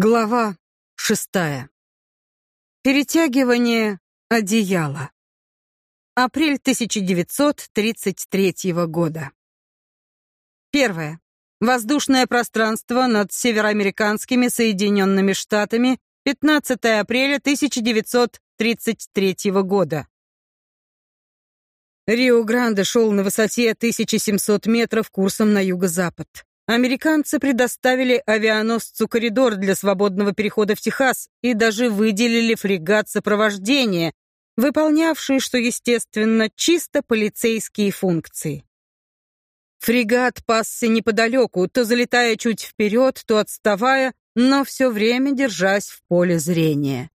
Глава шестая. Перетягивание одеяла. Апрель 1933 года. Первое. Воздушное пространство над североамериканскими Соединенными Штатами 15 апреля 1933 года. Рио-Гранде шел на высоте 1700 метров курсом на юго-запад. Американцы предоставили авианосцу коридор для свободного перехода в Техас и даже выделили фрегат сопровождения, выполнявший, что естественно, чисто полицейские функции. Фрегат пасся неподалеку, то залетая чуть вперед, то отставая, но все время держась в поле зрения.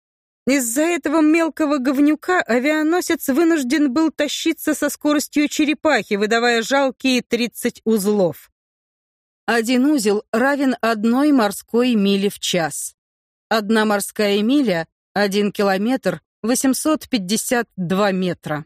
Из-за этого мелкого говнюка авианосец вынужден был тащиться со скоростью черепахи, выдавая жалкие 30 узлов. Один узел равен одной морской миле в час. Одна морская миля — один километр 852 метра.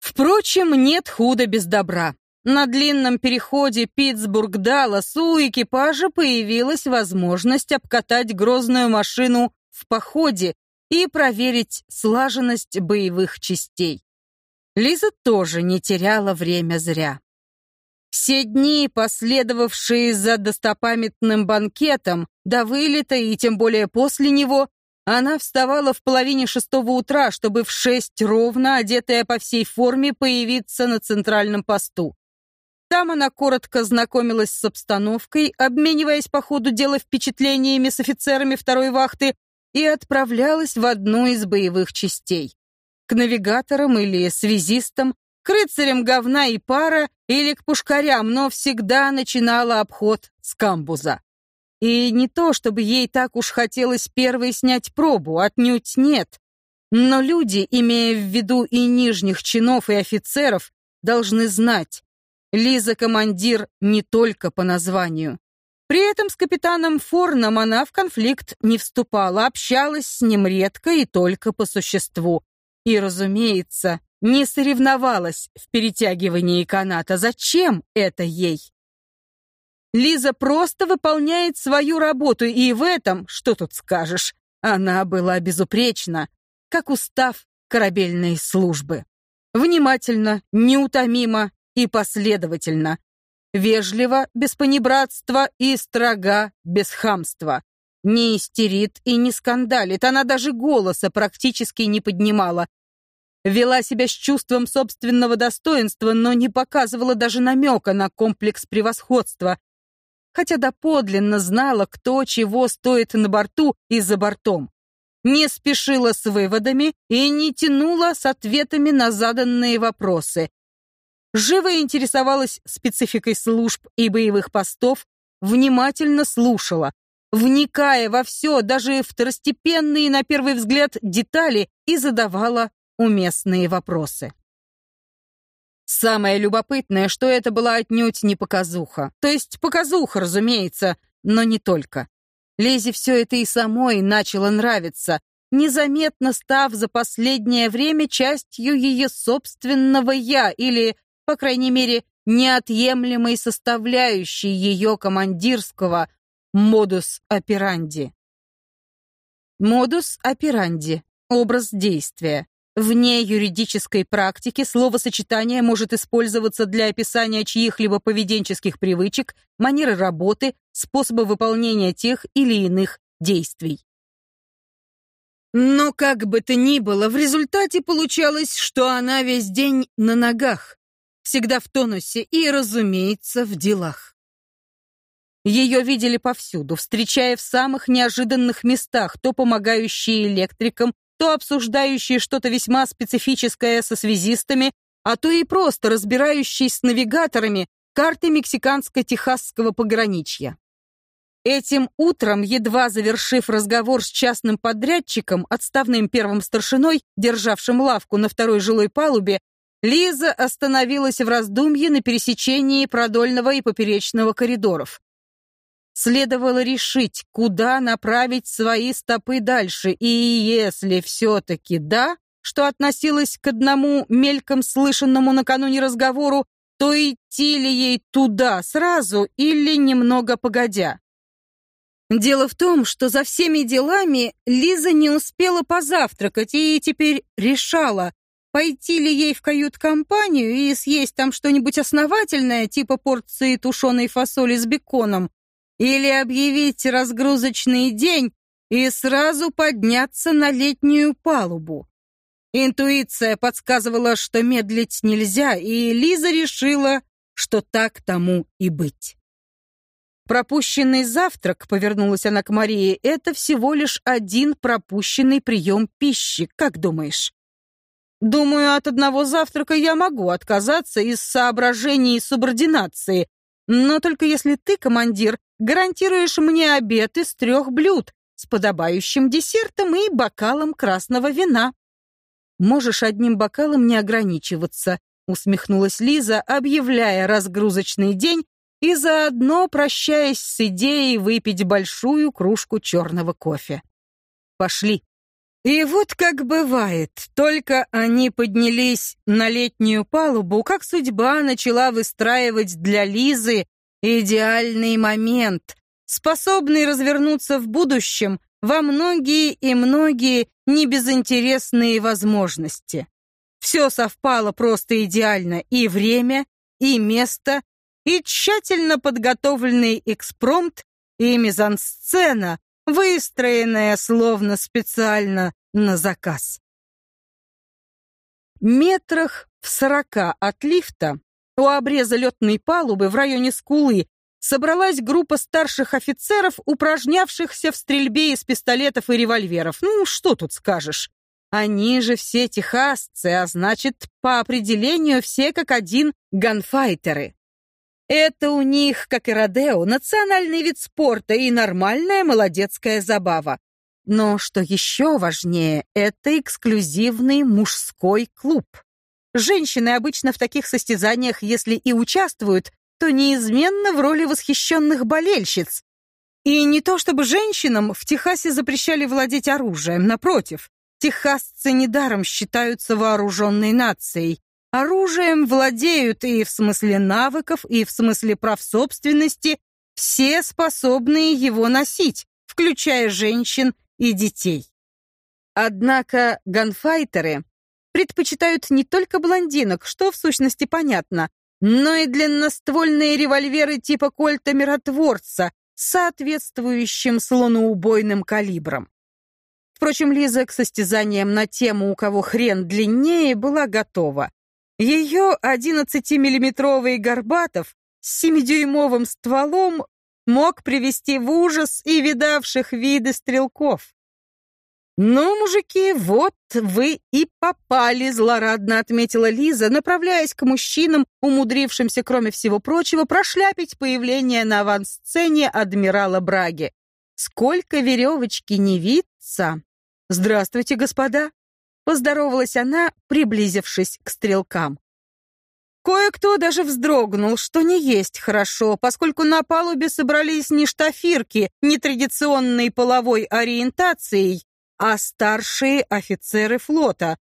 Впрочем, нет худа без добра. На длинном переходе Питтсбург-Даллас у экипажа появилась возможность обкатать грозную машину в походе и проверить слаженность боевых частей. Лиза тоже не теряла время зря. Все дни, последовавшие за достопамятным банкетом, до вылета и тем более после него, она вставала в половине шестого утра, чтобы в шесть ровно, одетая по всей форме, появиться на центральном посту. Там она коротко знакомилась с обстановкой, обмениваясь по ходу дела впечатлениями с офицерами второй вахты и отправлялась в одну из боевых частей. К навигаторам или связистам, к рыцарям говна и пара или к пушкарям, но всегда начинала обход с камбуза. И не то, чтобы ей так уж хотелось первой снять пробу, отнюдь нет. Но люди, имея в виду и нижних чинов, и офицеров, должны знать, Лиза командир не только по названию. При этом с капитаном Форном она в конфликт не вступала, общалась с ним редко и только по существу. И, разумеется, не соревновалась в перетягивании каната. Зачем это ей? Лиза просто выполняет свою работу, и в этом, что тут скажешь, она была безупречна, как устав корабельной службы. Внимательно, неутомимо и последовательно. Вежливо, без понебратства и строга, без хамства. Не истерит и не скандалит, она даже голоса практически не поднимала, Вела себя с чувством собственного достоинства, но не показывала даже намека на комплекс превосходства, хотя доподлинно знала, кто чего стоит на борту и за бортом. Не спешила с выводами и не тянула с ответами на заданные вопросы. Живо интересовалась спецификой служб и боевых постов, внимательно слушала, вникая во все, даже второстепенные на первый взгляд детали, и задавала уместные вопросы. Самое любопытное, что это была отнюдь не показуха. То есть показуха, разумеется, но не только. Лезе все это и самой начало нравиться, незаметно став за последнее время частью ее собственного «я» или, по крайней мере, неотъемлемой составляющей ее командирского модус операнди. Модус операнди — образ действия. Вне юридической практики словосочетание может использоваться для описания чьих-либо поведенческих привычек, манеры работы, способа выполнения тех или иных действий. Но как бы то ни было, в результате получалось, что она весь день на ногах, всегда в тонусе и, разумеется, в делах. Ее видели повсюду, встречая в самых неожиданных местах, то помогающие электрикам, то обсуждающие что-то весьма специфическое со связистами, а то и просто разбирающие с навигаторами карты мексиканско-техасского пограничья. Этим утром, едва завершив разговор с частным подрядчиком, отставным первым старшиной, державшим лавку на второй жилой палубе, Лиза остановилась в раздумье на пересечении продольного и поперечного коридоров. следовало решить, куда направить свои стопы дальше, и если все-таки да, что относилось к одному мельком слышанному накануне разговору, то идти ли ей туда сразу или немного погодя. Дело в том, что за всеми делами Лиза не успела позавтракать и теперь решала, пойти ли ей в кают-компанию и съесть там что-нибудь основательное, типа порции тушеной фасоли с беконом, или объявить разгрузочный день и сразу подняться на летнюю палубу. Интуиция подсказывала, что медлить нельзя, и Лиза решила, что так тому и быть. Пропущенный завтрак, повернулась она к Марии, это всего лишь один пропущенный прием пищи, как думаешь? Думаю, от одного завтрака я могу отказаться из соображений субординации, но только если ты, командир, гарантируешь мне обед из трех блюд с подобающим десертом и бокалом красного вина. Можешь одним бокалом не ограничиваться, усмехнулась Лиза, объявляя разгрузочный день и заодно прощаясь с идеей выпить большую кружку черного кофе. Пошли. И вот как бывает, только они поднялись на летнюю палубу, как судьба начала выстраивать для Лизы идеальный момент, способный развернуться в будущем во многие и многие небезынтересные возможности. Все совпало просто идеально, и время, и место, и тщательно подготовленный экспромт, и мизансцена, выстроенная словно специально на заказ. Метрах в сорока от лифта у обреза летной палубы в районе скулы собралась группа старших офицеров, упражнявшихся в стрельбе из пистолетов и револьверов. Ну, что тут скажешь? Они же все техасцы, а значит, по определению все как один ганфайтеры. Это у них, как и Родео, национальный вид спорта и нормальная молодецкая забава. Но что еще важнее, это эксклюзивный мужской клуб. Женщины обычно в таких состязаниях, если и участвуют, то неизменно в роли восхищенных болельщиц. И не то чтобы женщинам в Техасе запрещали владеть оружием, напротив. Техасцы недаром считаются вооруженной нацией. Оружием владеют и в смысле навыков, и в смысле прав собственности все способные его носить, включая женщин и детей. Однако ганфайтеры предпочитают не только блондинок, что в сущности понятно, но и длинноствольные револьверы типа кольта миротворца с соответствующим слоноубойным калибром. Впрочем, Лиза к состязаниям на тему «У кого хрен длиннее» была готова. Ее 11-миллиметровый Горбатов с 7-дюймовым стволом мог привести в ужас и видавших виды стрелков. «Ну, мужики, вот вы и попали», — злорадно отметила Лиза, направляясь к мужчинам, умудрившимся, кроме всего прочего, прошляпить появление на авансцене адмирала Браги. «Сколько веревочки не виться!» «Здравствуйте, господа!» Поздоровалась она, приблизившись к стрелкам. Кое-кто даже вздрогнул, что не есть хорошо, поскольку на палубе собрались не штафирки нетрадиционной половой ориентацией, а старшие офицеры флота.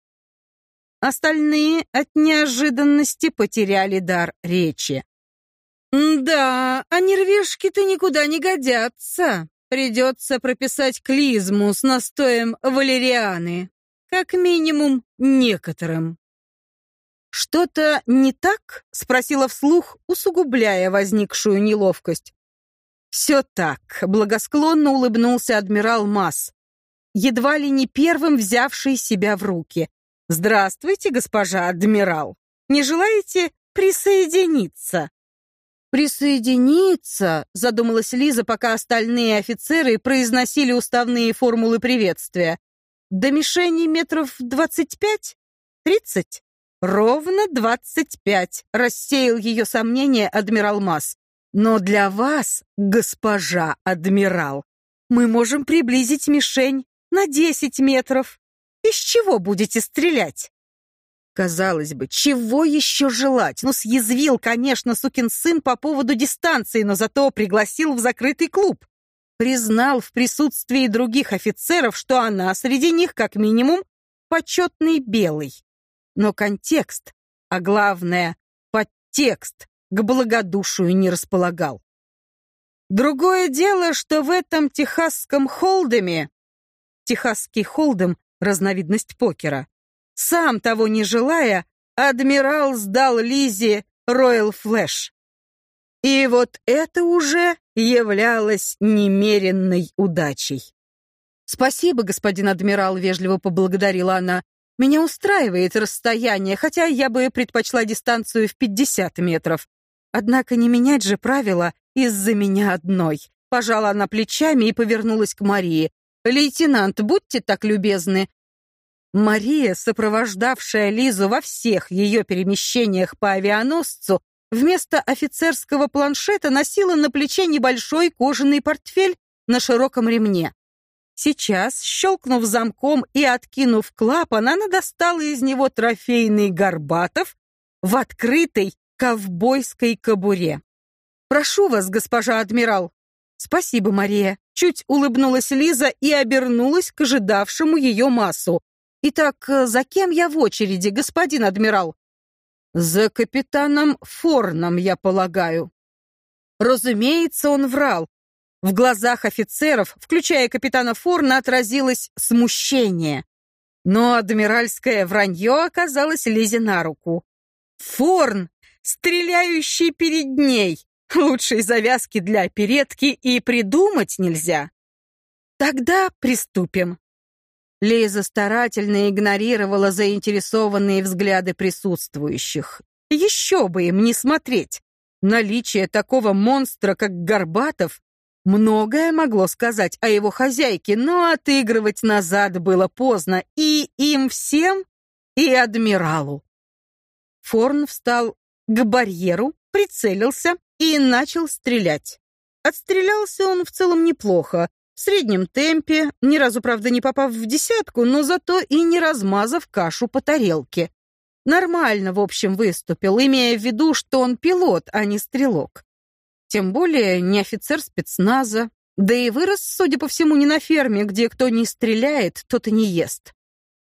Остальные от неожиданности потеряли дар речи. «Да, а нервишки-то никуда не годятся. Придется прописать клизму с настоем валерианы. Как минимум некоторым. «Что-то не так?» — спросила вслух, усугубляя возникшую неловкость. «Все так», — благосклонно улыбнулся адмирал Масс, едва ли не первым взявший себя в руки. «Здравствуйте, госпожа адмирал. Не желаете присоединиться?» «Присоединиться?» — задумалась Лиза, пока остальные офицеры произносили уставные формулы приветствия. До мишени метров двадцать пять? Тридцать? Ровно двадцать пять, рассеял ее сомнения адмирал Масс. Но для вас, госпожа адмирал, мы можем приблизить мишень на десять метров. Из чего будете стрелять? Казалось бы, чего еще желать? Ну, съязвил, конечно, сукин сын по поводу дистанции, но зато пригласил в закрытый клуб. Признал в присутствии других офицеров, что она среди них, как минимум, почетный белый. Но контекст, а главное, подтекст к благодушию не располагал. Другое дело, что в этом техасском холдеме, техасский холдем — разновидность покера, сам того не желая, адмирал сдал Лизе Роyal Флэш. И вот это уже являлось немеренной удачей. «Спасибо, господин адмирал», — вежливо поблагодарила она. «Меня устраивает расстояние, хотя я бы предпочла дистанцию в 50 метров. Однако не менять же правила из-за меня одной». Пожала она плечами и повернулась к Марии. «Лейтенант, будьте так любезны, Мария, сопровождавшая Лизу во всех ее перемещениях по авианосцу, вместо офицерского планшета носила на плече небольшой кожаный портфель на широком ремне. Сейчас, щелкнув замком и откинув клапан, она достала из него трофейный горбатов в открытой ковбойской кобуре. «Прошу вас, госпожа адмирал». «Спасибо, Мария». Чуть улыбнулась Лиза и обернулась к ожидавшему ее массу. Итак, э, за кем я в очереди, господин адмирал? За капитаном Форном, я полагаю. Разумеется, он врал. В глазах офицеров, включая капитана Форна, отразилось смущение. Но адмиральское вранье оказалось Лизе на руку. Форн, стреляющий перед ней. Лучшей завязки для оперетки и придумать нельзя. Тогда приступим. Лиза старательно игнорировала заинтересованные взгляды присутствующих. Еще бы им не смотреть. Наличие такого монстра, как Горбатов, многое могло сказать о его хозяйке, но отыгрывать назад было поздно и им всем, и адмиралу. Форн встал к барьеру, прицелился и начал стрелять. Отстрелялся он в целом неплохо, в среднем темпе, ни разу, правда, не попав в десятку, но зато и не размазав кашу по тарелке. Нормально, в общем, выступил, имея в виду, что он пилот, а не стрелок. Тем более не офицер спецназа, да и вырос, судя по всему, не на ферме, где кто не стреляет, тот и не ест.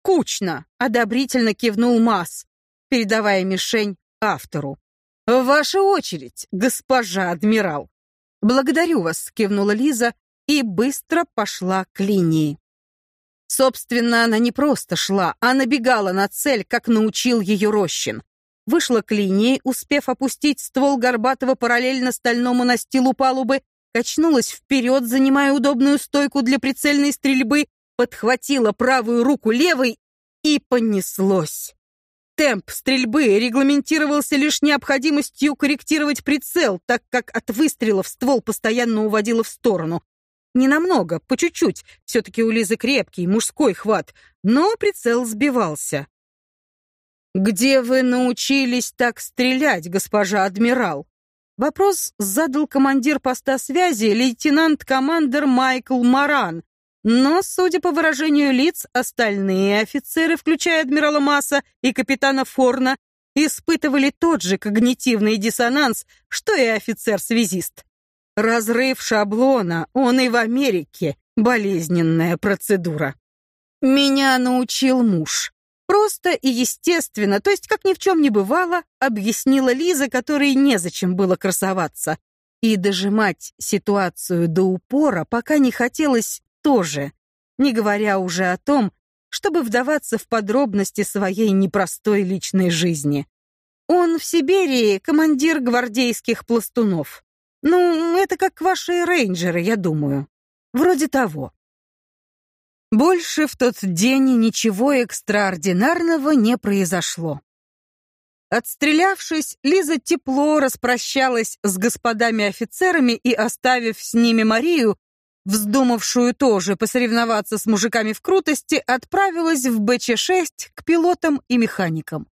«Кучно!» — одобрительно кивнул Масс, передавая мишень автору. «Ваша очередь, госпожа адмирал!» «Благодарю вас», — кивнула Лиза, и быстро пошла к линии. Собственно, она не просто шла, а набегала на цель, как научил ее Рощин. Вышла к линии, успев опустить ствол Горбатого параллельно стальному настилу палубы, качнулась вперед, занимая удобную стойку для прицельной стрельбы, подхватила правую руку левой и понеслось. Темп стрельбы регламентировался лишь необходимостью корректировать прицел, так как от выстрелов ствол постоянно уводило в сторону. Не намного, по чуть-чуть. Все-таки у Лизы крепкий, мужской хват. Но прицел сбивался. «Где вы научились так стрелять, госпожа адмирал?» Вопрос задал командир поста связи, лейтенант-командер Майкл Маран. Но, судя по выражению лиц, остальные офицеры, включая адмирала Масса и капитана Форна, испытывали тот же когнитивный диссонанс, что и офицер-связист. Разрыв шаблона, он и в Америке болезненная процедура. Меня научил муж. Просто и естественно, то есть как ни в чем не бывало, объяснила Лиза, которой незачем было красоваться. И дожимать ситуацию до упора пока не хотелось тоже, не говоря уже о том, чтобы вдаваться в подробности своей непростой личной жизни. Он в Сибири командир гвардейских пластунов. Ну, это как ваши рейнджеры, я думаю. Вроде того. Больше в тот день ничего экстраординарного не произошло. Отстрелявшись, Лиза тепло распрощалась с господами офицерами и, оставив с ними Марию, вздумавшую тоже посоревноваться с мужиками в крутости, отправилась в БЧ-6 к пилотам и механикам.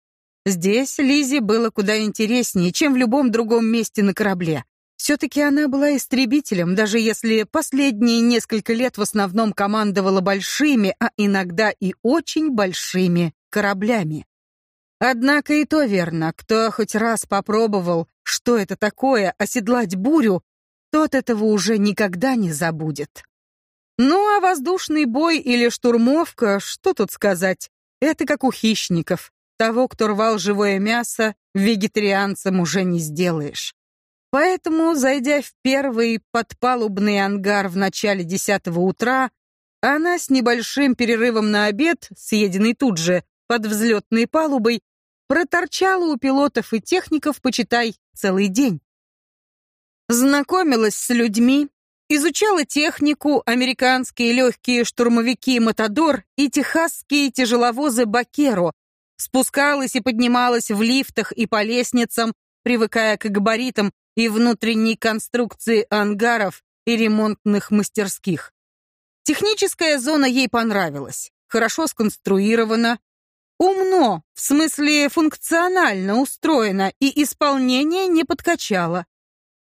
Здесь Лизе было куда интереснее, чем в любом другом месте на корабле. Все-таки она была истребителем, даже если последние несколько лет в основном командовала большими, а иногда и очень большими кораблями. Однако и то верно, кто хоть раз попробовал, что это такое, оседлать бурю, тот этого уже никогда не забудет. Ну а воздушный бой или штурмовка, что тут сказать, это как у хищников. Того, кто рвал живое мясо, вегетарианцем уже не сделаешь. Поэтому, зайдя в первый подпалубный ангар в начале десятого утра, она с небольшим перерывом на обед, съеденный тут же под взлетной палубой, проторчала у пилотов и техников, почитай, целый день. Знакомилась с людьми, изучала технику, американские легкие штурмовики «Матадор» и техасские тяжеловозы «Бакеро», спускалась и поднималась в лифтах и по лестницам, привыкая к габаритам и внутренней конструкции ангаров и ремонтных мастерских. Техническая зона ей понравилась, хорошо сконструирована, умно, в смысле функционально устроена и исполнение не подкачало.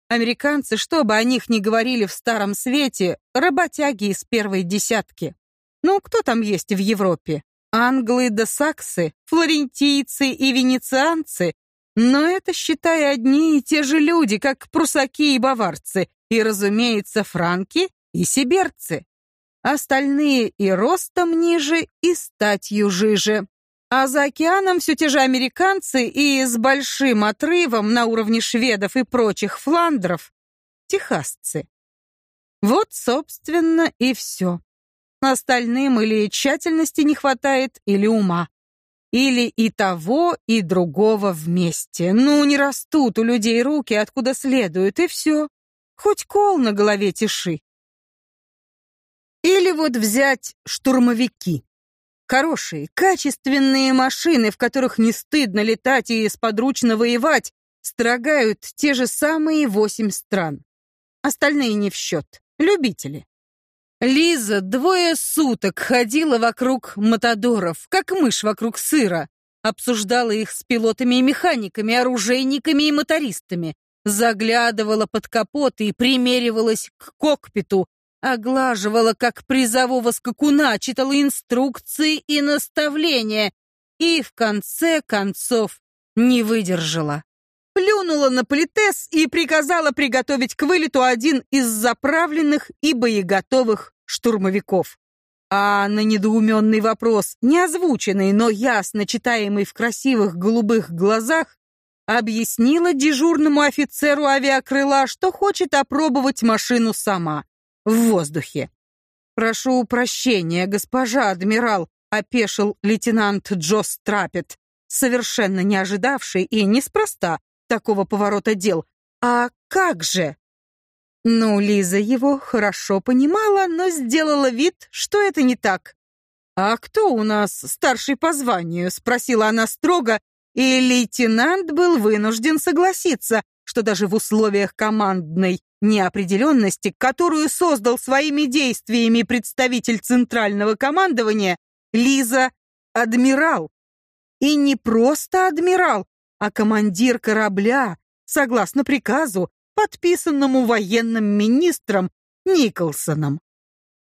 Американцы, что бы о них ни говорили в Старом Свете, работяги из первой десятки. Ну, кто там есть в Европе? Англы да саксы, флорентийцы и венецианцы. Но это, считай, одни и те же люди, как прусаки и баварцы, и, разумеется, франки и сибирцы. Остальные и ростом ниже, и статью жиже. А за океаном все те же американцы и с большим отрывом на уровне шведов и прочих фландров — техасцы. Вот, собственно, и все. Остальным или тщательности не хватает, или ума. Или и того, и другого вместе. Ну, не растут у людей руки, откуда следует, и все. Хоть кол на голове тиши. Или вот взять штурмовики. Хорошие, качественные машины, в которых не стыдно летать и сподручно воевать, строгают те же самые восемь стран. Остальные не в счет. Любители. Лиза двое суток ходила вокруг матадоров, как мышь вокруг сыра, обсуждала их с пилотами и механиками, оружейниками и мотористами, заглядывала под капот и примеривалась к кокпиту, оглаживала, как призового скакуна, читала инструкции и наставления. И, в конце концов, не выдержала. Плюнула на политес и приказала приготовить к вылету один из заправленных и боеготовых штурмовиков. А на недоуменный вопрос, не озвученный, но ясно читаемый в красивых голубых глазах, объяснила дежурному офицеру авиакрыла, что хочет опробовать машину сама в воздухе. «Прошу прощения, госпожа адмирал», — опешил лейтенант Джо Страпет, совершенно не ожидавший и неспроста такого поворота дел. «А как же?» Ну, Лиза его хорошо понимала, но сделала вид, что это не так. «А кто у нас старший по званию?» — спросила она строго, и лейтенант был вынужден согласиться, что даже в условиях командной неопределенности, которую создал своими действиями представитель Центрального командования, Лиза — адмирал. И не просто адмирал, а командир корабля, согласно приказу, подписанному военным министром Николсоном.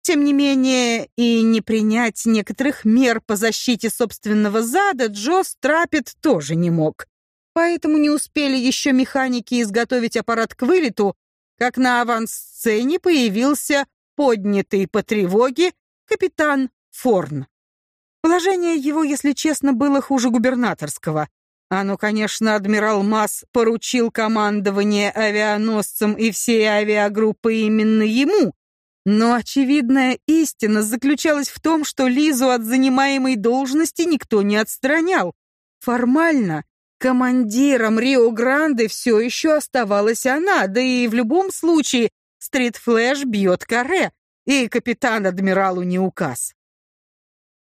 Тем не менее, и не принять некоторых мер по защите собственного зада Джо Страпет тоже не мог. Поэтому не успели еще механики изготовить аппарат к вылету, как на авансцене появился поднятый по тревоге капитан Форн. Положение его, если честно, было хуже губернаторского. А ну, конечно, адмирал Масс поручил командование авианосцем и всей авиагруппы именно ему. Но очевидная истина заключалась в том, что Лизу от занимаемой должности никто не отстранял. Формально Командиром Рио-Гранде все еще оставалась она, да и в любом случае Стрит-Флэш бьет каре, и капитан-адмиралу не указ.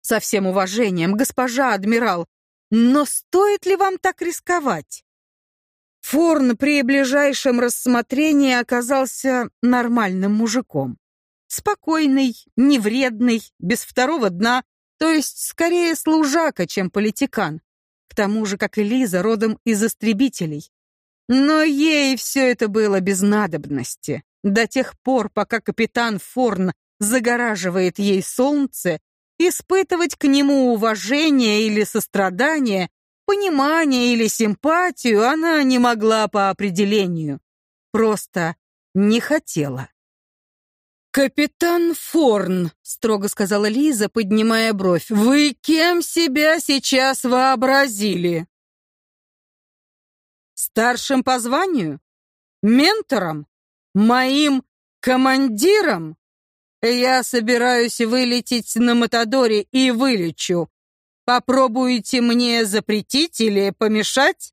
Со всем уважением, госпожа адмирал, но стоит ли вам так рисковать? Форн при ближайшем рассмотрении оказался нормальным мужиком. Спокойный, невредный, без второго дна, то есть скорее служака, чем политикан тому же, как и Лиза, родом из истребителей. Но ей все это было без надобности. До тех пор, пока капитан Форн загораживает ей солнце, испытывать к нему уважение или сострадание Понимание или симпатию она не могла по определению. Просто не хотела. «Капитан Форн», — строго сказала Лиза, поднимая бровь, — «вы кем себя сейчас вообразили?» «Старшим по званию? Ментором? Моим командиром? Я собираюсь вылететь на Матадоре и вылечу. Попробуете мне запретить или помешать?»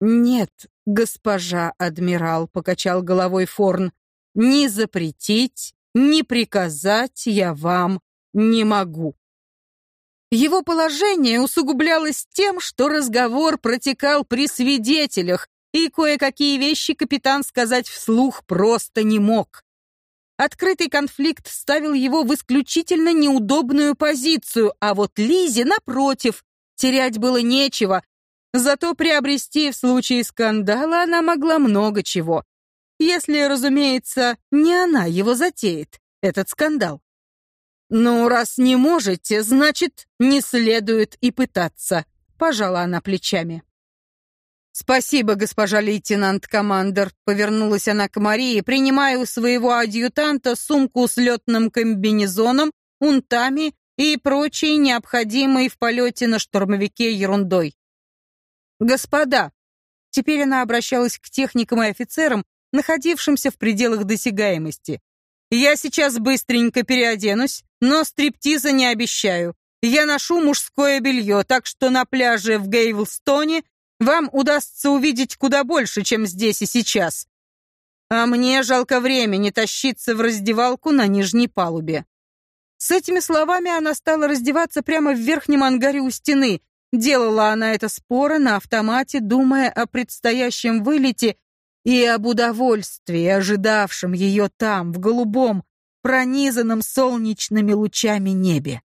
«Нет, госпожа адмирал», — покачал головой Форн, ни запретить, ни приказать я вам не могу. Его положение усугублялось тем, что разговор протекал при свидетелях, и кое-какие вещи капитан сказать вслух просто не мог. Открытый конфликт ставил его в исключительно неудобную позицию, а вот Лизе, напротив, терять было нечего, зато приобрести в случае скандала она могла много чего. Если, разумеется, не она его затеет, этот скандал. «Ну, раз не можете, значит, не следует и пытаться», — пожала она плечами. «Спасибо, госпожа лейтенант-командер», — повернулась она к Марии, принимая у своего адъютанта сумку с летным комбинезоном, унтами и прочей необходимой в полете на штурмовике ерундой. «Господа», — теперь она обращалась к техникам и офицерам, находившимся в пределах досягаемости. «Я сейчас быстренько переоденусь, но стриптиза не обещаю. Я ношу мужское белье, так что на пляже в Гейвлстоне вам удастся увидеть куда больше, чем здесь и сейчас. А мне жалко времени тащиться в раздевалку на нижней палубе». С этими словами она стала раздеваться прямо в верхнем ангаре у стены. Делала она это споро, на автомате, думая о предстоящем вылете и об удовольствии, ожидавшем ее там, в голубом, пронизанном солнечными лучами небе.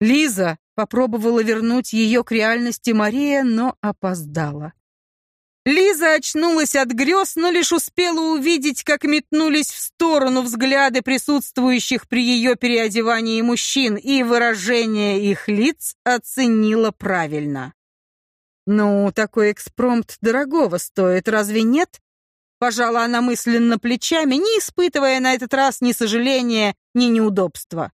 Лиза попробовала вернуть ее к реальности Мария, но опоздала. Лиза очнулась от грез, но лишь успела увидеть, как метнулись в сторону взгляды присутствующих при ее переодевании мужчин, и выражение их лиц оценила правильно. «Ну, такой экспромт дорогого стоит, разве нет?» Пожала она мысленно плечами, не испытывая на этот раз ни сожаления, ни неудобства.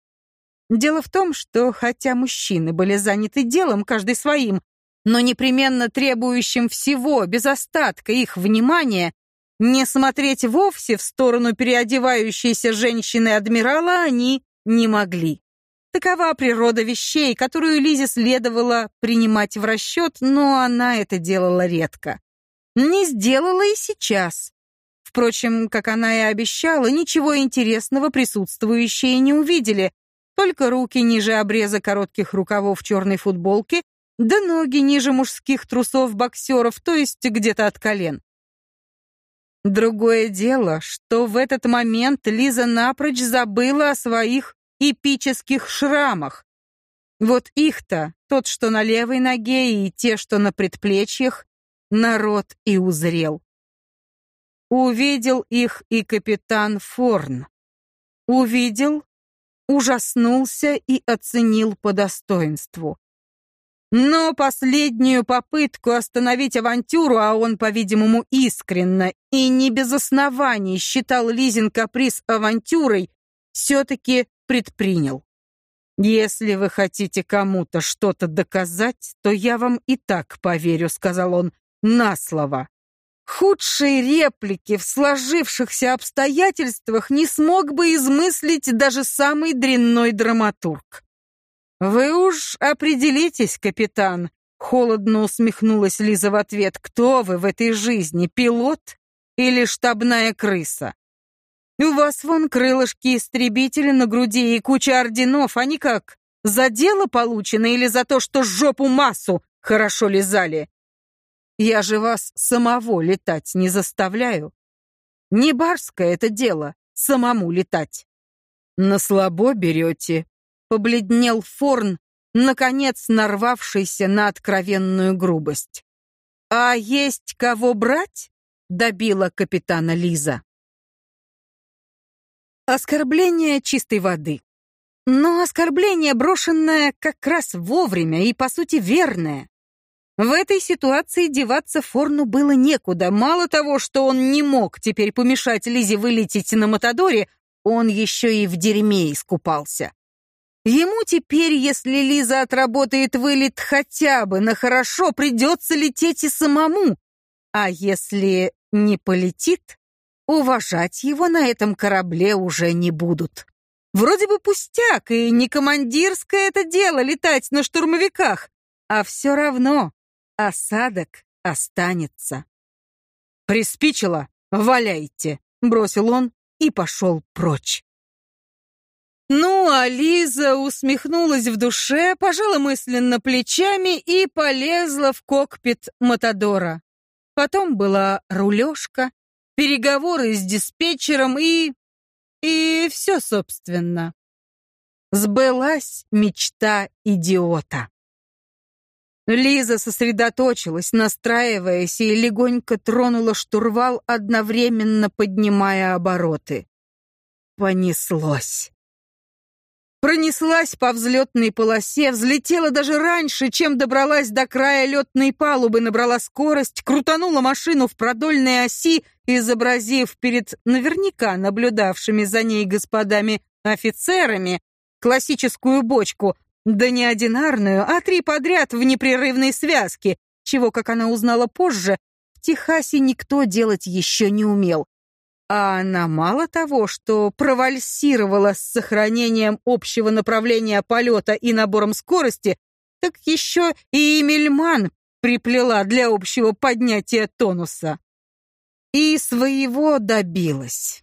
Дело в том, что хотя мужчины были заняты делом, каждый своим, но непременно требующим всего, без остатка их внимания, не смотреть вовсе в сторону переодевающейся женщины-адмирала они не могли. Такова природа вещей, которую Лизе следовало принимать в расчет, но она это делала редко. Не сделала и сейчас. Впрочем, как она и обещала, ничего интересного присутствующие не увидели, только руки ниже обреза коротких рукавов черной футболки, да ноги ниже мужских трусов боксеров, то есть где-то от колен. Другое дело, что в этот момент Лиза напрочь забыла о своих эпических шрамах. Вот их-то, тот, что на левой ноге, и те, что на предплечьях, народ и узрел. Увидел их и капитан Форн. Увидел, ужаснулся и оценил по достоинству. Но последнюю попытку остановить авантюру, а он, по-видимому, искренно и не без оснований считал Лизин каприз авантюрой, все-таки предпринял. «Если вы хотите кому-то что-то доказать, то я вам и так поверю», — сказал он, — «на слово». Худшие реплики в сложившихся обстоятельствах не смог бы измыслить даже самый дрянной драматург. «Вы уж определитесь, капитан», — холодно усмехнулась Лиза в ответ, «кто вы в этой жизни, пилот или штабная крыса? У вас вон крылышки истребители на груди и куча орденов, они как, за дело получено или за то, что жопу массу хорошо лизали? Я же вас самого летать не заставляю. Не барское это дело, самому летать. На слабо берете. Побледнел Форн, наконец нарвавшийся на откровенную грубость. «А есть кого брать?» — добила капитана Лиза. Оскорбление чистой воды. Но оскорбление, брошенное как раз вовремя и, по сути, верное. В этой ситуации деваться Форну было некуда. Мало того, что он не мог теперь помешать Лизе вылететь на Матадоре, он еще и в дерьме искупался. Ему теперь, если Лиза отработает вылет хотя бы на хорошо, придется лететь и самому. А если не полетит, уважать его на этом корабле уже не будут. Вроде бы пустяк, и не командирское это дело летать на штурмовиках, а все равно осадок останется. «Приспичило? Валяйте!» — бросил он и пошел прочь. Ну, а усмехнулась в душе, пожала мысленно плечами и полезла в кокпит Матадора. Потом была рулежка, переговоры с диспетчером и... и все, собственно. Сбылась мечта идиота. Лиза сосредоточилась, настраиваясь, и легонько тронула штурвал, одновременно поднимая обороты. Понеслось пронеслась по взлетной полосе, взлетела даже раньше, чем добралась до края летной палубы, набрала скорость, крутанула машину в продольной оси, изобразив перед наверняка наблюдавшими за ней господами офицерами классическую бочку, да не одинарную, а три подряд в непрерывной связке, чего, как она узнала позже, в Техасе никто делать еще не умел. А она мало того, что провальсировала с сохранением общего направления полета и набором скорости, так еще и Эмильман приплела для общего поднятия тонуса. И своего добилась.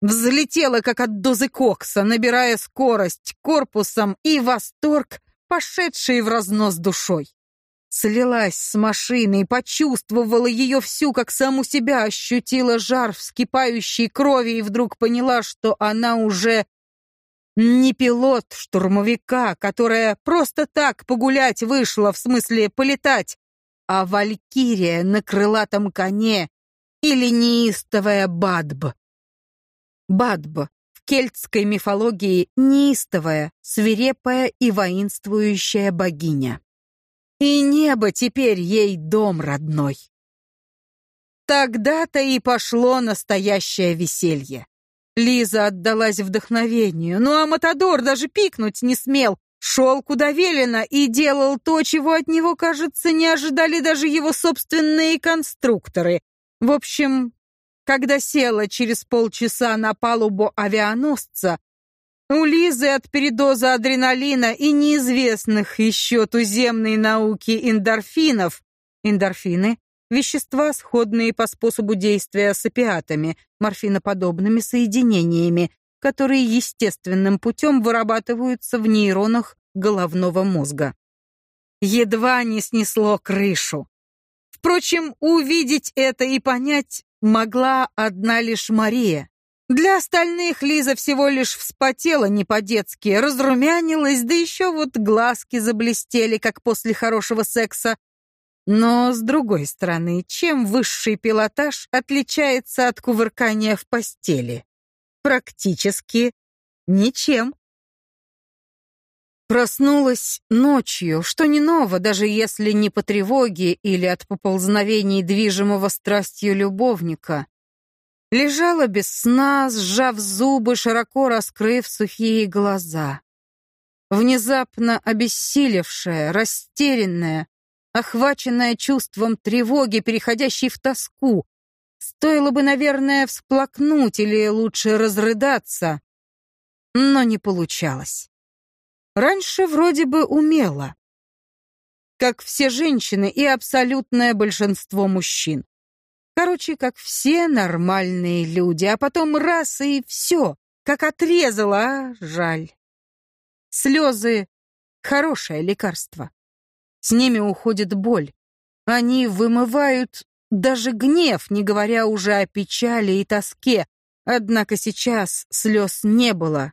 Взлетела, как от дозы кокса, набирая скорость корпусом и восторг, пошедший в разнос душой. Слилась с машиной, почувствовала ее всю, как саму себя, ощутила жар вскипающей крови и вдруг поняла, что она уже не пилот штурмовика, которая просто так погулять вышла, в смысле полетать, а валькирия на крылатом коне или неистовая Бадб. Бадб в кельтской мифологии неистовая, свирепая и воинствующая богиня. И небо теперь ей дом родной. Тогда-то и пошло настоящее веселье. Лиза отдалась вдохновению, ну а Матадор даже пикнуть не смел, шел куда велено и делал то, чего от него, кажется, не ожидали даже его собственные конструкторы. В общем, когда села через полчаса на палубу авианосца, у Лизы от передоза адреналина и неизвестных еще туземной науки эндорфинов. Эндорфины – вещества, сходные по способу действия с опиатами, морфиноподобными соединениями, которые естественным путем вырабатываются в нейронах головного мозга. Едва не снесло крышу. Впрочем, увидеть это и понять могла одна лишь Мария. Для остальных Лиза всего лишь вспотела не по-детски, разрумянилась, да еще вот глазки заблестели, как после хорошего секса. Но, с другой стороны, чем высший пилотаж отличается от кувыркания в постели? Практически ничем. Проснулась ночью, что не ново, даже если не по тревоге или от поползновений движимого страстью любовника. Лежала без сна, сжав зубы, широко раскрыв сухие глаза. Внезапно обессилевшая, растерянная, охваченная чувством тревоги, переходящей в тоску. Стоило бы, наверное, всплакнуть или лучше разрыдаться, но не получалось. Раньше вроде бы умела, как все женщины и абсолютное большинство мужчин. Короче, как все нормальные люди, а потом раз и все, как отрезало, а жаль. Слезы — хорошее лекарство. С ними уходит боль. Они вымывают даже гнев, не говоря уже о печали и тоске. Однако сейчас слез не было,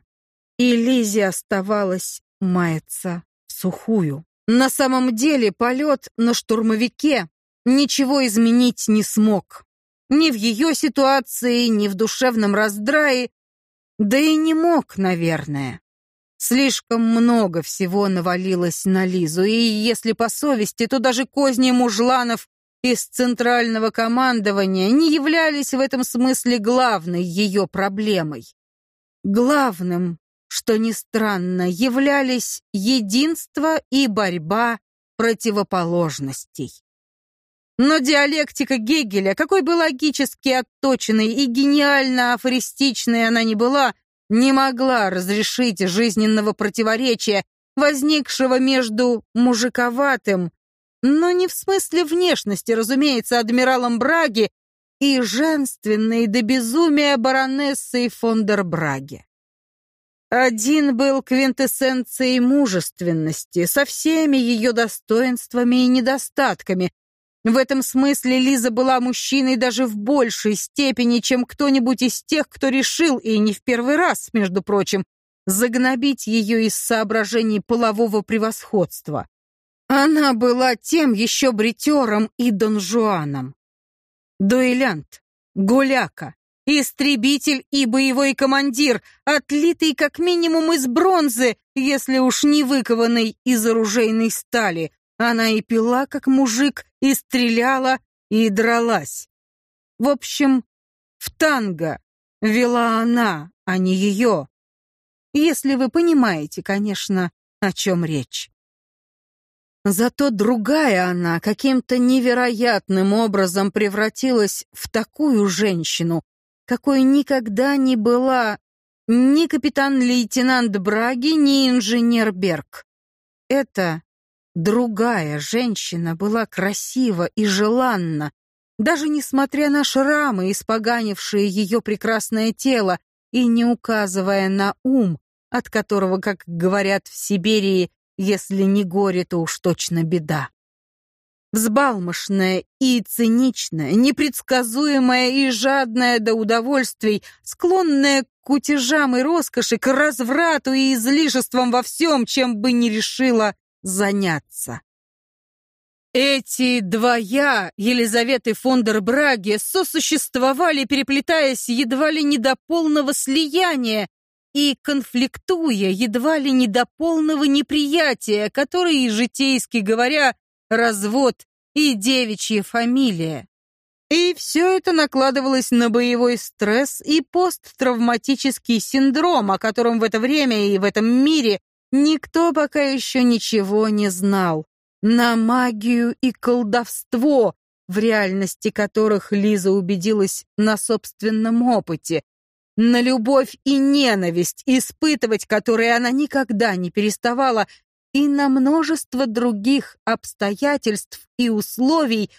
и Лизе оставалось маяться в сухую. На самом деле полет на штурмовике ничего изменить не смог. Ни в ее ситуации, ни в душевном раздрае, да и не мог, наверное. Слишком много всего навалилось на Лизу, и если по совести, то даже козни мужланов из центрального командования не являлись в этом смысле главной ее проблемой. Главным, что ни странно, являлись единство и борьба противоположностей. Но диалектика Гегеля, какой бы логически отточенной и гениально афористичной она ни была, не могла разрешить жизненного противоречия, возникшего между мужиковатым, но не в смысле внешности, разумеется, адмиралом Браги и женственной до безумия баронессой фон дер Браге. Один был квинтэссенцией мужественности, со всеми ее достоинствами и недостатками. В этом смысле Лиза была мужчиной даже в большей степени, чем кто-нибудь из тех, кто решил, и не в первый раз, между прочим, загнобить ее из соображений полового превосходства. Она была тем еще бритером и донжуаном. Дуэлянт, гуляка, Истребитель и боевой командир, отлитый как минимум из бронзы, если уж не выкованный из оружейной стали. Она и пила, как мужик, и стреляла, и дралась. В общем, в танго вела она, а не ее. Если вы понимаете, конечно, о чем речь. Зато другая она каким-то невероятным образом превратилась в такую женщину, какой никогда не была ни капитан-лейтенант Браги, ни инженер Берг. Это другая женщина была красива и желанна, даже несмотря на шрамы, испоганившие ее прекрасное тело, и не указывая на ум, от которого, как говорят в Сибири, если не горе, то уж точно беда. Взбалмошная и циничная, непредсказуемая и жадная до удовольствий, склонная к кутежам и роскоши, к разврату и излишествам во всем, чем бы ни решила заняться. Эти два «я» Елизаветы фон дер Браге сосуществовали, переплетаясь едва ли не до полного слияния и конфликтуя едва ли не до полного неприятия, которое, житейски говоря, развод и девичья фамилия. И все это накладывалось на боевой стресс и посттравматический синдром, о котором в это время и в этом мире никто пока еще ничего не знал. На магию и колдовство, в реальности которых Лиза убедилась на собственном опыте, на любовь и ненависть, испытывать которые она никогда не переставала, и на множество других обстоятельств и условий,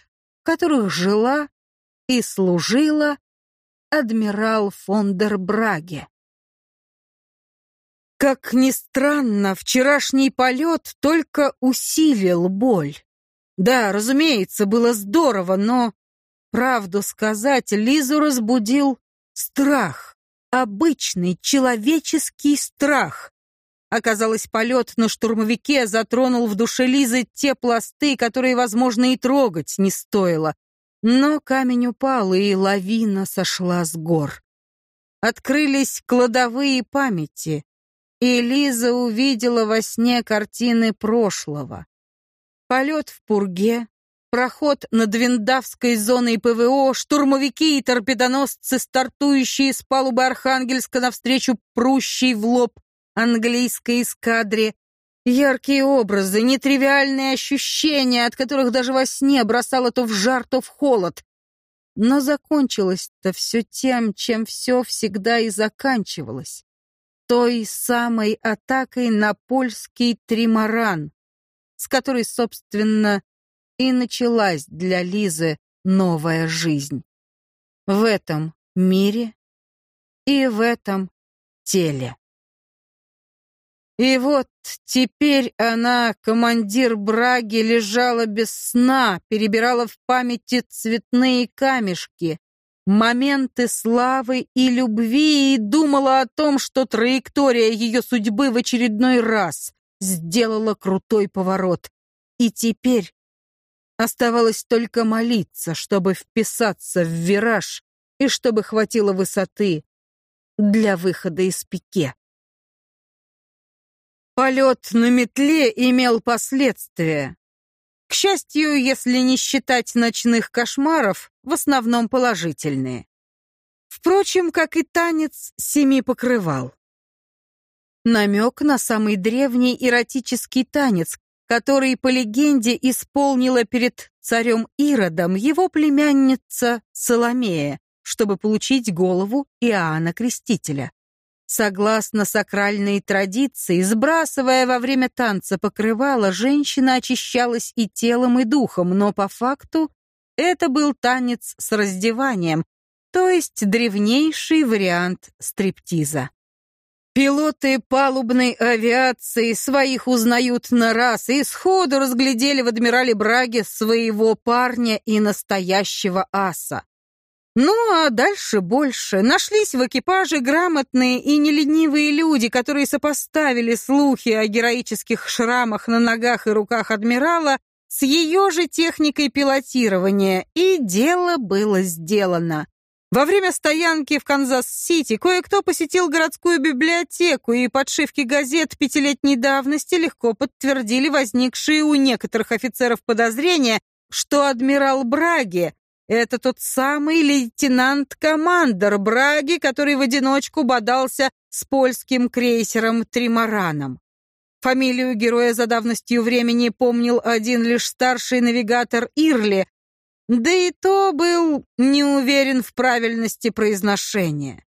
в которых жила и служила адмирал фон дер Браге. Как ни странно, вчерашний полет только усилил боль. Да, разумеется, было здорово, но, правду сказать, Лизу разбудил страх, обычный человеческий страх, Оказалось, полет на штурмовике затронул в душе Лизы те пласты, которые, возможно, и трогать не стоило. Но камень упал, и лавина сошла с гор. Открылись кладовые памяти, и Лиза увидела во сне картины прошлого. Полет в пурге, проход над Виндавской зоной ПВО, штурмовики и торпедоносцы, стартующие с палубы Архангельска навстречу прущей в лоб английской эскадре. Яркие образы, нетривиальные ощущения, от которых даже во сне бросало то в жар, то в холод. Но закончилось-то все тем, чем все всегда и заканчивалось. Той самой атакой на польский тримаран, с которой, собственно, и началась для Лизы новая жизнь. В этом мире и в этом теле. И вот теперь она, командир Браги, лежала без сна, перебирала в памяти цветные камешки, моменты славы и любви и думала о том, что траектория ее судьбы в очередной раз сделала крутой поворот. И теперь оставалось только молиться, чтобы вписаться в вираж и чтобы хватило высоты для выхода из пике. Полет на метле имел последствия. К счастью, если не считать ночных кошмаров, в основном положительные. Впрочем, как и танец семи покрывал. Намек на самый древний эротический танец, который, по легенде, исполнила перед царем Иродом его племянница Соломея, чтобы получить голову Иоанна Крестителя. Согласно сакральной традиции, сбрасывая во время танца покрывало, женщина очищалась и телом, и духом, но по факту это был танец с раздеванием, то есть древнейший вариант стриптиза. Пилоты палубной авиации своих узнают на раз и сходу разглядели в адмирале Браге своего парня и настоящего аса. Ну, а дальше больше. Нашлись в экипаже грамотные и неленивые люди, которые сопоставили слухи о героических шрамах на ногах и руках адмирала с ее же техникой пилотирования, и дело было сделано. Во время стоянки в Канзас-Сити кое-кто посетил городскую библиотеку, и подшивки газет пятилетней давности легко подтвердили возникшие у некоторых офицеров подозрения, что адмирал Браги — это тот самый лейтенант-командор Браги, который в одиночку бодался с польским крейсером «Тримараном». Фамилию героя за давностью времени помнил один лишь старший навигатор Ирли, да и то был не уверен в правильности произношения.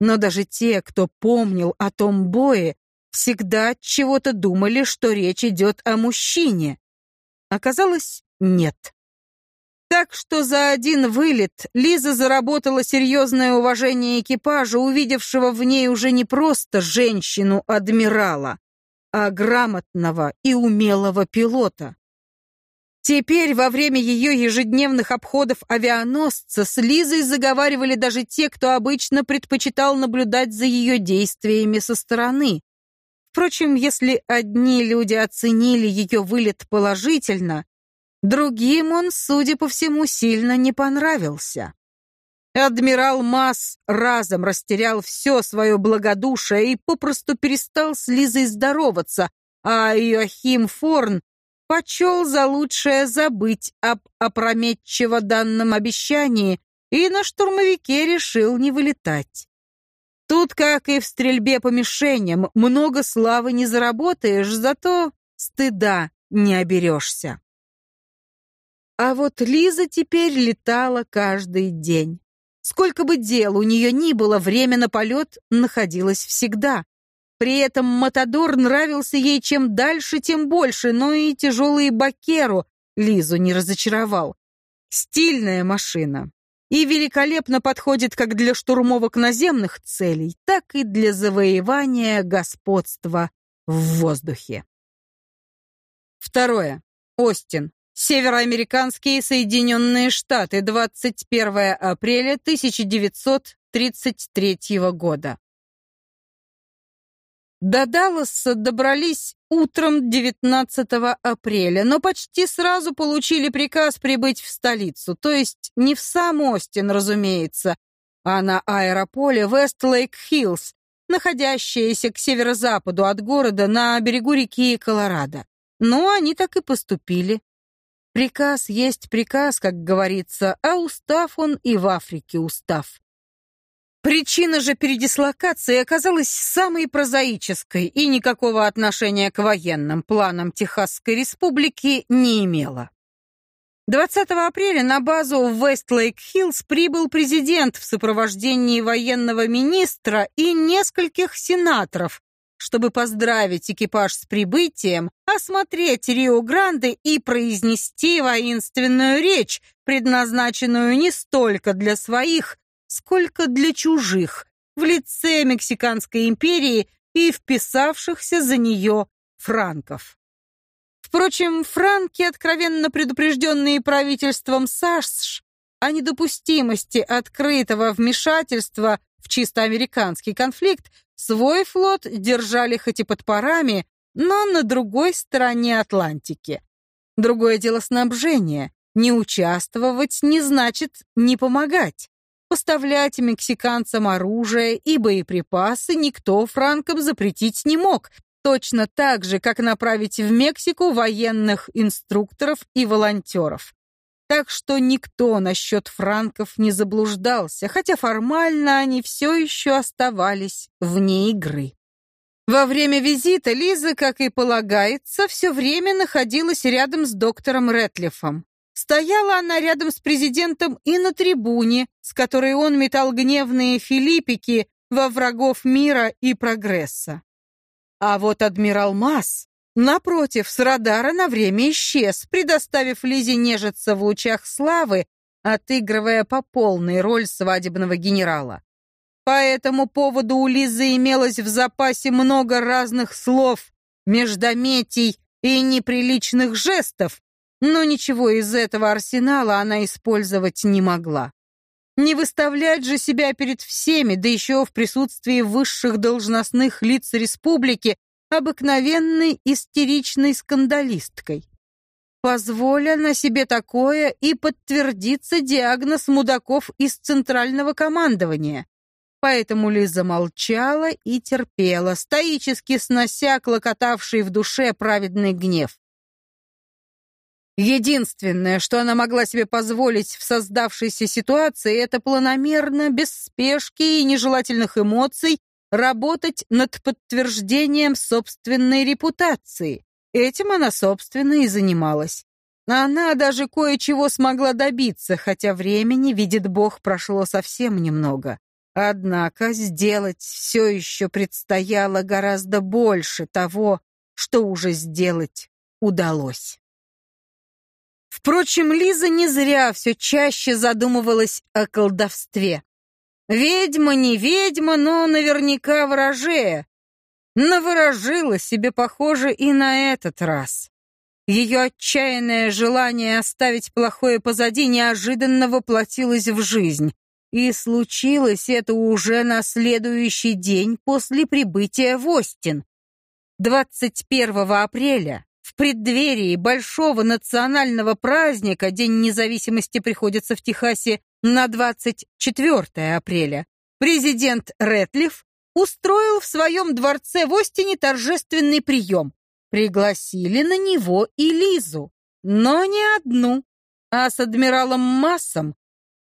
Но даже те, кто помнил о том бое, всегда чего-то думали, что речь идет о мужчине. Оказалось, нет. Так что за один вылет Лиза заработала серьезное уважение экипажа, увидевшего в ней уже не просто женщину-адмирала, а грамотного и умелого пилота. Теперь во время ее ежедневных обходов авианосца с Лизой заговаривали даже те, кто обычно предпочитал наблюдать за ее действиями со стороны. Впрочем, если одни люди оценили ее вылет положительно, другим он, судя по всему, сильно не понравился. Адмирал Масс разом растерял все свое благодушие и попросту перестал с Лизой здороваться, а Иоахим Форн почел за лучшее забыть об опрометчиво данном обещании и на штурмовике решил не вылетать. Тут, как и в стрельбе по мишеням, много славы не заработаешь, зато стыда не оберешься. А вот Лиза теперь летала каждый день. Сколько бы дел у нее ни было, время на полет находилось всегда. При этом Матадор нравился ей чем дальше, тем больше, но и тяжелый Бакеру Лизу не разочаровал. Стильная машина. И великолепно подходит как для штурмовок наземных целей, так и для завоевания господства в воздухе. Второе. Остин. Североамериканские Соединенные Штаты. 21 апреля 1933 года. До Далласа добрались утром 19 апреля, но почти сразу получили приказ прибыть в столицу, то есть не в сам Остин, разумеется, а на аэрополе Вестлейк-Хиллз, находящееся к северо-западу от города на берегу реки Колорадо. Но они так и поступили. Приказ есть приказ, как говорится, а устав он и в Африке устав. Причина же передислокации оказалась самой прозаической и никакого отношения к военным планам Техасской республики не имела. 20 апреля на базу в Вестлейк-Хиллз прибыл президент в сопровождении военного министра и нескольких сенаторов, чтобы поздравить экипаж с прибытием, осмотреть Рио-Гранде и произнести воинственную речь, предназначенную не столько для своих, сколько для чужих, в лице Мексиканской империи и вписавшихся за нее франков. Впрочем, франки, откровенно предупрежденные правительством САШ о недопустимости открытого вмешательства в чисто американский конфликт, свой флот держали хоть и под парами, но на другой стороне Атлантики. Другое дело снабжение. Не участвовать не значит не помогать. Поставлять мексиканцам оружие и боеприпасы никто франкам запретить не мог, точно так же, как направить в Мексику военных инструкторов и волонтеров. Так что никто насчет франков не заблуждался, хотя формально они все еще оставались вне игры. Во время визита Лиза, как и полагается, все время находилась рядом с доктором Рэтлифом. Стояла она рядом с президентом и на трибуне, с которой он метал гневные филиппики во врагов мира и прогресса. А вот адмирал Масс, напротив, с радара на время исчез, предоставив Лизе нежиться в лучах славы, отыгрывая по полной роль свадебного генерала. По этому поводу у Лизы имелось в запасе много разных слов, междометий и неприличных жестов, но ничего из этого арсенала она использовать не могла. Не выставлять же себя перед всеми, да еще в присутствии высших должностных лиц республики, обыкновенной истеричной скандалисткой. Позволя на себе такое и подтвердится диагноз мудаков из центрального командования. Поэтому Лиза молчала и терпела, стоически снося клокотавший в душе праведный гнев. Единственное, что она могла себе позволить в создавшейся ситуации, это планомерно, без спешки и нежелательных эмоций, работать над подтверждением собственной репутации. Этим она, собственно, и занималась. Она даже кое-чего смогла добиться, хотя времени, видит Бог, прошло совсем немного. Однако сделать все еще предстояло гораздо больше того, что уже сделать удалось. Впрочем, Лиза не зря все чаще задумывалась о колдовстве. Ведьма не ведьма, но наверняка ворожея. Наворожила себе, похоже, и на этот раз. Ее отчаянное желание оставить плохое позади неожиданно воплотилось в жизнь. И случилось это уже на следующий день после прибытия в Остин. 21 апреля в преддверии большого национального праздника День независимости приходится в Техасе на 24 апреля. Президент Рэтлиф устроил в своем дворце в Остине торжественный прием. Пригласили на него и Лизу, но не одну, а с адмиралом Массом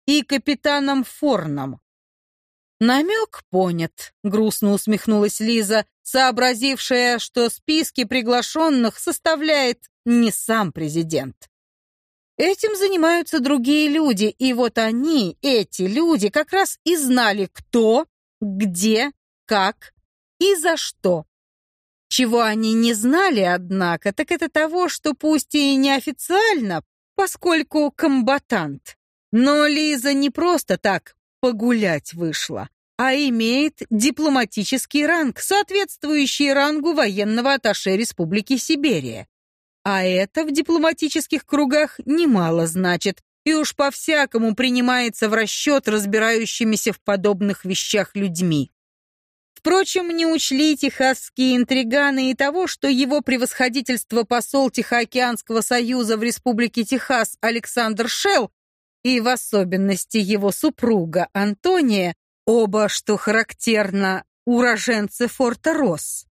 и капитаном Форном. «Намек понят», — грустно усмехнулась Лиза, сообразившая, что списки приглашенных составляет не сам президент. Этим занимаются другие люди, и вот они, эти люди, как раз и знали, кто, где, как и за что. Чего они не знали, однако, так это того, что пусть и неофициально, поскольку комбатант, но Лиза не просто так погулять вышла, а имеет дипломатический ранг, соответствующий рангу военного атташе Республики Сибирия. А это в дипломатических кругах немало значит, и уж по-всякому принимается в расчет разбирающимися в подобных вещах людьми. Впрочем, не учли техасские интриганы и того, что его превосходительство посол Тихоокеанского союза в Республике Техас Александр Шелл и в особенности его супруга Антония, оба, что характерно, уроженцы форта Росс,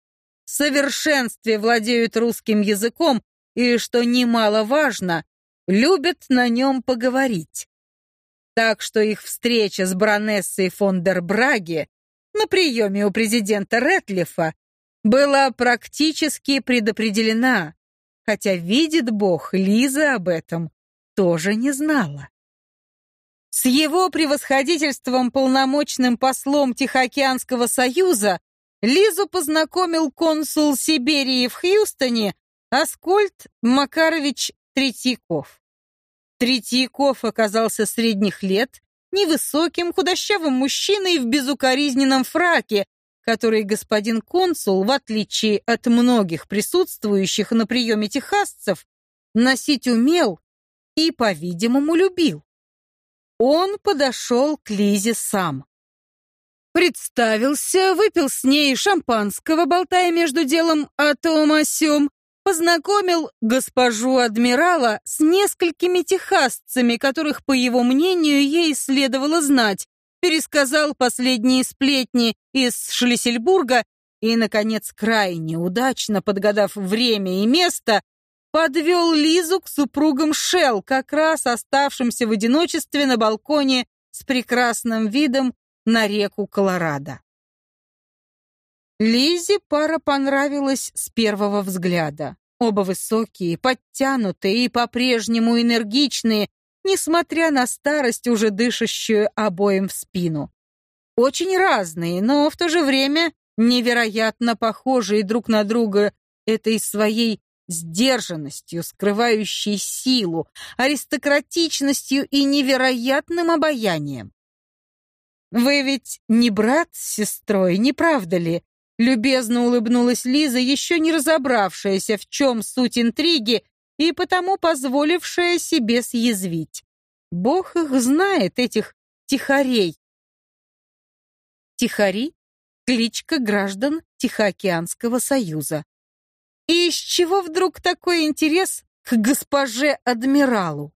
в совершенстве владеют русским языком и, что немаловажно, любят на нем поговорить. Так что их встреча с баронессой фон дер Браге на приеме у президента Ретлифа была практически предопределена, хотя, видит Бог, Лиза об этом тоже не знала. С его превосходительством полномочным послом Тихоокеанского союза Лизу познакомил консул Сибири в Хьюстоне Аскольд Макарович Третьяков. Третьяков оказался средних лет, невысоким, худощавым мужчиной в безукоризненном фраке, который господин консул, в отличие от многих присутствующих на приеме техасцев, носить умел и, по-видимому, любил. Он подошел к Лизе сам. Представился, выпил с ней шампанского, болтая между делом о том о сём, познакомил госпожу адмирала с несколькими техасцами, которых, по его мнению, ей следовало знать, пересказал последние сплетни из Шлиссельбурга и, наконец, крайне удачно подгадав время и место, подвел Лизу к супругам Шелл, как раз оставшимся в одиночестве на балконе с прекрасным видом на реку Колорадо. Лизе пара понравилась с первого взгляда. Оба высокие, подтянутые и по-прежнему энергичные, несмотря на старость, уже дышащую обоим в спину. Очень разные, но в то же время невероятно похожие друг на друга этой своей сдержанностью, скрывающей силу, аристократичностью и невероятным обаянием. «Вы ведь не брат с сестрой, не правда ли?» Любезно улыбнулась Лиза, еще не разобравшаяся, в чем суть интриги, и потому позволившая себе съязвить. Бог их знает, этих тихарей. Тихари — кличка граждан Тихоокеанского союза. И из чего вдруг такой интерес к госпоже-адмиралу?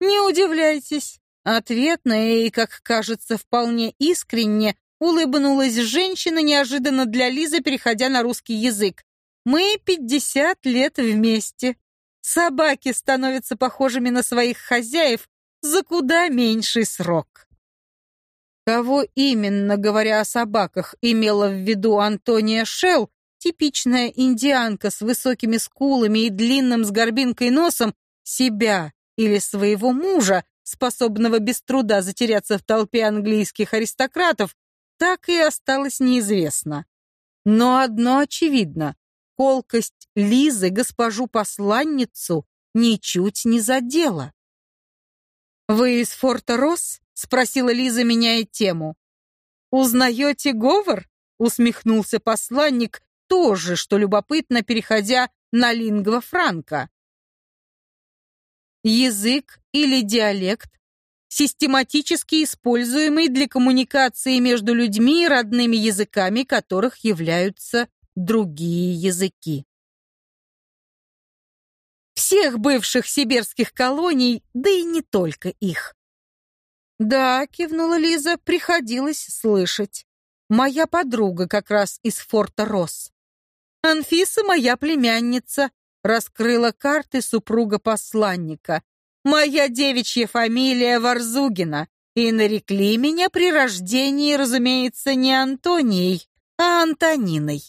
Не удивляйтесь. Ответная и, как кажется, вполне искренне улыбнулась женщина, неожиданно для Лизы, переходя на русский язык. Мы пятьдесят лет вместе. Собаки становятся похожими на своих хозяев за куда меньший срок. Кого именно, говоря о собаках, имела в виду Антония Шелл, типичная индианка с высокими скулами и длинным с горбинкой носом, себя или своего мужа, способного без труда затеряться в толпе английских аристократов, так и осталось неизвестно. Но одно очевидно. Колкость Лизы госпожу-посланницу ничуть не задела. «Вы из форта Росс?» — спросила Лиза, меняя тему. «Узнаете говор?» — усмехнулся посланник, тоже, что любопытно, переходя на лингва франка. Язык или диалект, систематически используемый для коммуникации между людьми и родными языками, которых являются другие языки. Всех бывших сибирских колоний, да и не только их. «Да», — кивнула Лиза, — «приходилось слышать. Моя подруга как раз из форта Росс. Анфиса моя племянница, раскрыла карты супруга посланника. Моя девичья фамилия Варзугина, и нарекли меня при рождении, разумеется, не Антонией, а Антониной.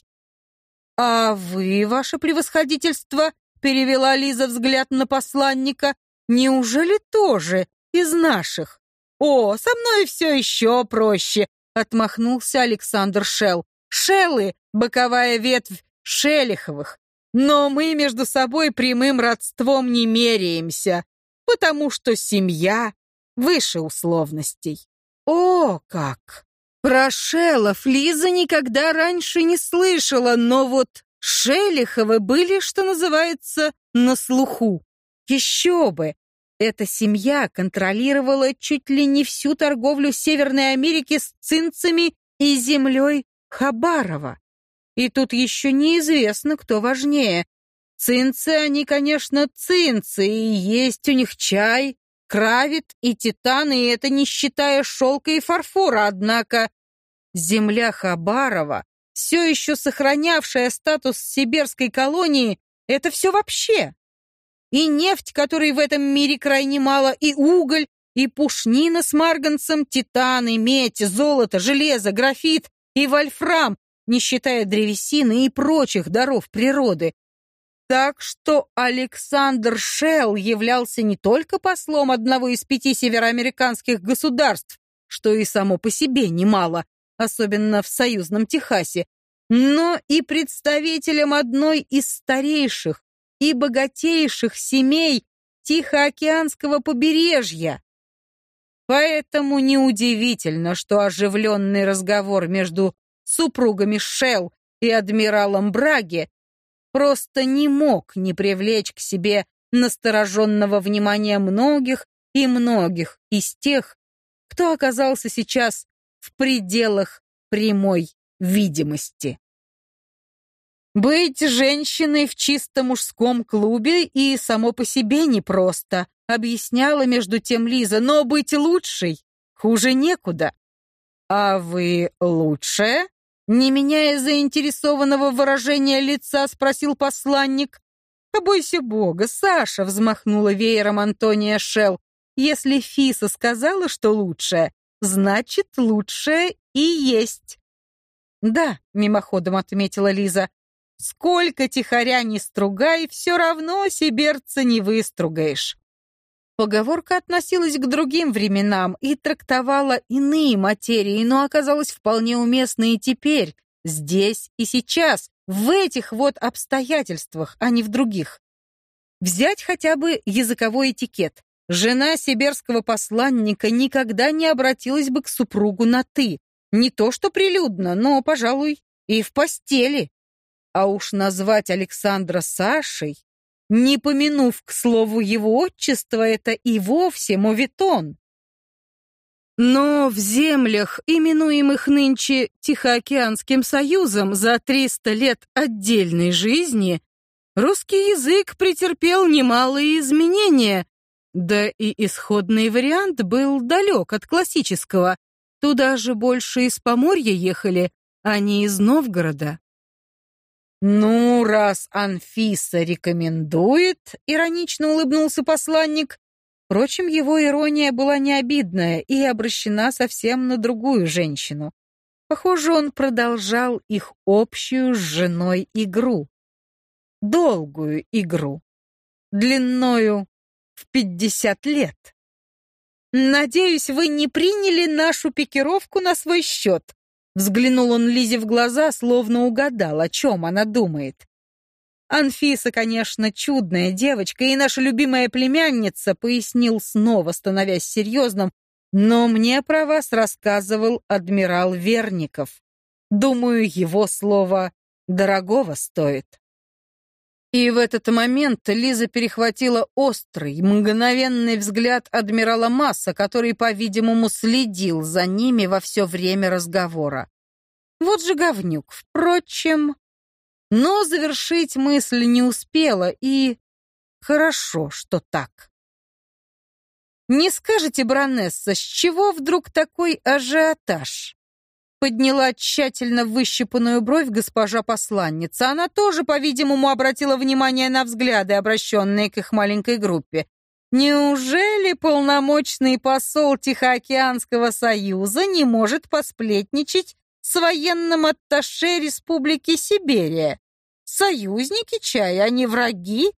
А вы, ваше превосходительство, перевела Лиза взгляд на посланника, неужели тоже из наших? О, со мной все еще проще, отмахнулся Александр Шелл. Шеллы — боковая ветвь Шелиховых. Но мы между собой прямым родством не меряемся, потому что семья выше условностей. О, как! Про Шелов Лиза никогда раньше не слышала, но вот Шелиховы были, что называется, на слуху. Еще бы! Эта семья контролировала чуть ли не всю торговлю Северной Америки с цинцами и землей Хабарова. И тут еще неизвестно, кто важнее. Цинцы они, конечно, цинцы, и есть у них чай, кравит и титан, и это не считая шелка и фарфора, однако земля Хабарова, все еще сохранявшая статус сибирской колонии, это все вообще. И нефть, которой в этом мире крайне мало, и уголь, и пушнина с марганцем, титан, и медь, золото, железо, графит и вольфрам, не считая древесины и прочих даров природы. Так что Александр Шелл являлся не только послом одного из пяти североамериканских государств, что и само по себе немало, особенно в союзном Техасе, но и представителем одной из старейших и богатейших семей Тихоокеанского побережья. Поэтому неудивительно, что оживленный разговор между супругами Шелл и адмиралом Браги, просто не мог не привлечь к себе настороженного внимания многих и многих из тех, кто оказался сейчас в пределах прямой видимости. Быть женщиной в чисто мужском клубе и само по себе непросто, объясняла между тем Лиза, но быть лучшей хуже некуда. А вы лучшая? Не меняя заинтересованного выражения лица, спросил посланник. «Побойся Бога, Саша!» — взмахнула веером Антония Шелл. «Если Фиса сказала, что лучшее, значит, лучшее и есть». «Да», — мимоходом отметила Лиза, «сколько тихоря не стругай, все равно сиберца не выстругаешь». Поговорка относилась к другим временам и трактовала иные материи, но оказалась вполне уместной и теперь, здесь и сейчас, в этих вот обстоятельствах, а не в других. Взять хотя бы языковой этикет. Жена сибирского посланника никогда не обратилась бы к супругу на «ты». Не то что прилюдно, но, пожалуй, и в постели. А уж назвать Александра Сашей не помянув, к слову, его отчество, это и вовсе моветон. Но в землях, именуемых нынче Тихоокеанским союзом за 300 лет отдельной жизни, русский язык претерпел немалые изменения, да и исходный вариант был далек от классического. Туда же больше из Поморья ехали, а не из Новгорода. «Ну, раз Анфиса рекомендует», — иронично улыбнулся посланник. Впрочем, его ирония была не обидная и обращена совсем на другую женщину. Похоже, он продолжал их общую с женой игру. Долгую игру. Длиною в пятьдесят лет. «Надеюсь, вы не приняли нашу пикировку на свой счет», Взглянул он Лизе в глаза, словно угадал, о чем она думает. «Анфиса, конечно, чудная девочка и наша любимая племянница», пояснил снова, становясь серьезным, «но мне про вас рассказывал адмирал Верников. Думаю, его слово дорогого стоит». И в этот момент Лиза перехватила острый, мгновенный взгляд адмирала Масса, который, по-видимому, следил за ними во все время разговора. Вот же говнюк. Впрочем, но завершить мысль не успела, и хорошо, что так. «Не скажете, баронесса, с чего вдруг такой ажиотаж?» Подняла тщательно выщипанную бровь госпожа посланница. Она тоже, по-видимому, обратила внимание на взгляды, обращенные к их маленькой группе. Неужели полномочный посол Тихоокеанского союза не может посплетничать с военным атташе Республики Сибирия? Союзники чай, а не враги?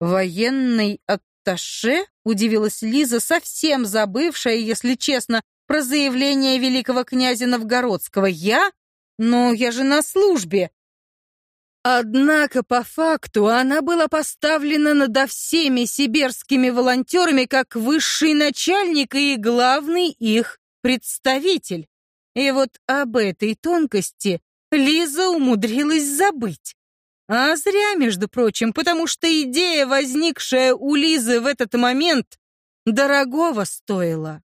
Военный атташе? Удивилась Лиза, совсем забывшая, если честно, про заявление великого князя Новгородского. Я? Но я же на службе. Однако по факту она была поставлена над всеми сибирскими волонтерами как высший начальник и главный их представитель. И вот об этой тонкости Лиза умудрилась забыть. А зря, между прочим, потому что идея, возникшая у Лизы в этот момент, дорогого стоила.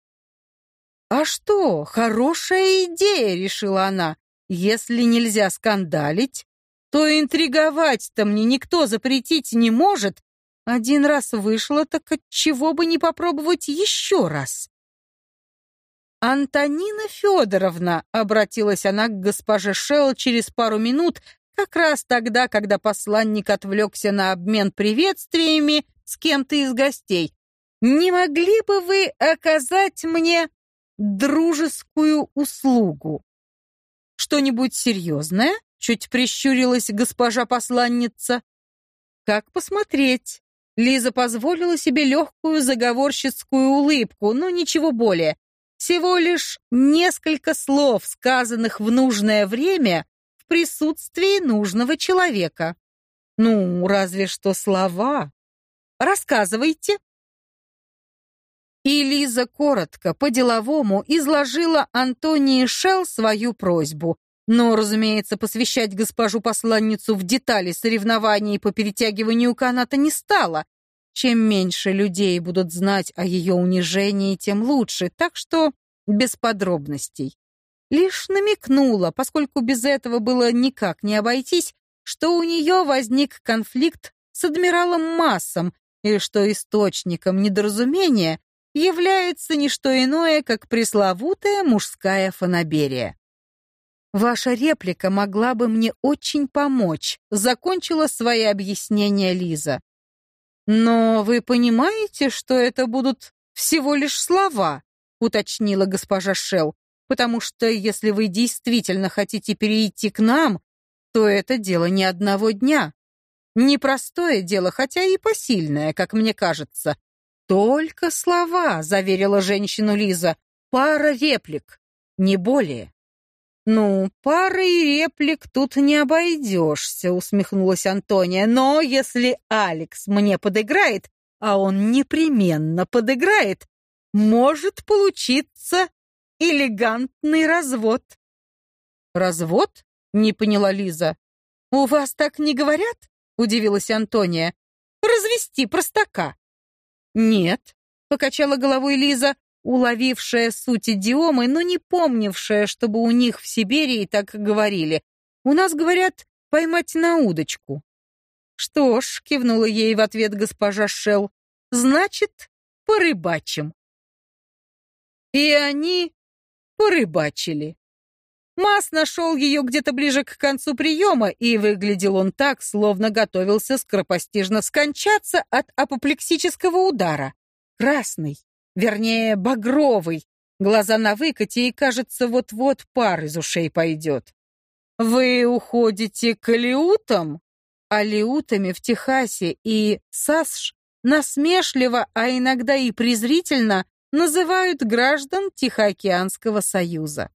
«А что, хорошая идея», — решила она. «Если нельзя скандалить, то интриговать-то мне никто запретить не может. Один раз вышло, так отчего бы не попробовать еще раз?» «Антонина Федоровна», — обратилась она к госпоже Шелл через пару минут, как раз тогда, когда посланник отвлекся на обмен приветствиями с кем-то из гостей. «Не могли бы вы оказать мне дружескую услугу. Что-нибудь серьезное? Чуть прищурилась госпожа посланница. Как посмотреть? Лиза позволила себе легкую заговорщицкую улыбку, но ничего более. Всего лишь несколько слов, сказанных в нужное время в присутствии нужного человека. Ну, разве что слова. Рассказывайте. И Лиза коротко, по-деловому изложила Антонии Шелл свою просьбу. Но, разумеется, посвящать госпожу посланницу в детали соревнований по перетягиванию каната не стала. Чем меньше людей будут знать о ее унижении, тем лучше, так что без подробностей. Лишь намекнула, поскольку без этого было никак не обойтись, что у нее возник конфликт с адмиралом Массом, и что источником недоразумения является не что иное, как пресловутая мужская фанаберия. Ваша реплика могла бы мне очень помочь, закончила свои объяснения Лиза. Но вы понимаете, что это будут всего лишь слова, уточнила госпожа Шелл, потому что если вы действительно хотите перейти к нам, то это дело не одного дня. Непростое дело, хотя и посильное, как мне кажется. Только слова, заверила женщину Лиза. Пара реплик, не более. «Ну, парой реплик тут не обойдешься», — усмехнулась Антония. «Но если Алекс мне подыграет, а он непременно подыграет, может получиться элегантный развод». «Развод?» — не поняла Лиза. «У вас так не говорят?» — удивилась Антония. «Развести простака». «Нет», — покачала головой Лиза, уловившая суть идиомы, но не помнившая, чтобы у них в Сибири так говорили. «У нас, говорят, поймать на удочку». «Что ж», — кивнула ей в ответ госпожа Шелл, — «значит, порыбачим». И они порыбачили. Мас нашел ее где-то ближе к концу приема, и выглядел он так, словно готовился скоропостижно скончаться от апоплексического удара. Красный, вернее, багровый, глаза на выкате, и, кажется, вот-вот пар из ушей пойдет. «Вы уходите к алиутам?» Алиутами в Техасе и САСШ насмешливо, а иногда и презрительно называют граждан Тихоокеанского союза.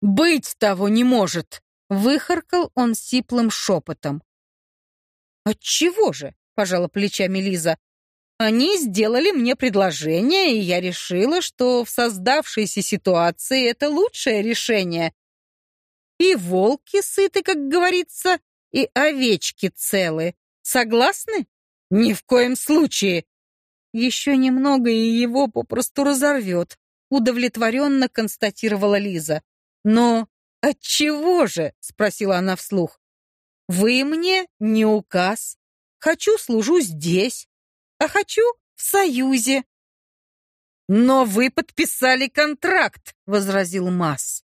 «Быть того не может!» — выхаркал он сиплым шепотом. «Отчего же?» — пожала плечами Лиза. «Они сделали мне предложение, и я решила, что в создавшейся ситуации это лучшее решение. И волки сыты, как говорится, и овечки целы. Согласны?» «Ни в коем случае!» «Еще немного, и его попросту разорвет», — удовлетворенно констатировала Лиза. «Но отчего же?» — спросила она вслух. «Вы мне не указ. Хочу служу здесь, а хочу в Союзе». «Но вы подписали контракт», — возразил Масс.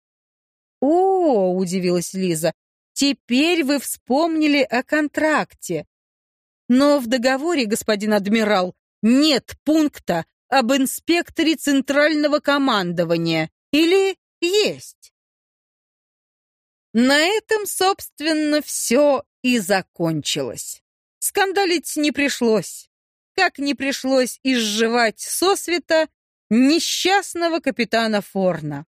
«О, — удивилась Лиза, — теперь вы вспомнили о контракте. Но в договоре, господин адмирал, нет пункта об инспекторе центрального командования. Или есть? На этом, собственно, все и закончилось. Скандалить не пришлось. Как не пришлось изживать сосвета несчастного капитана Форна.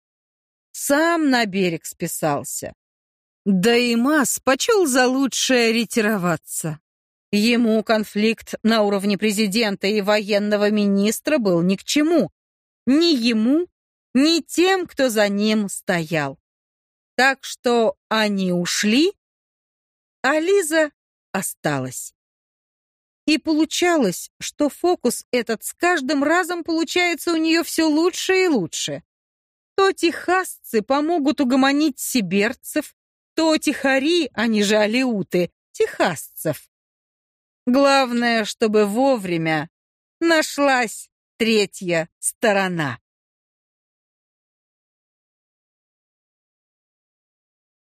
Сам на берег списался. Да и Мас почел за лучшее ретироваться. Ему конфликт на уровне президента и военного министра был ни к чему. Ни ему, ни тем, кто за ним стоял. Так что они ушли, а Лиза осталась. И получалось, что фокус этот с каждым разом получается у нее все лучше и лучше. То техасцы помогут угомонить сиберцев, то тихари, они же алиуты, техасцев. Главное, чтобы вовремя нашлась третья сторона.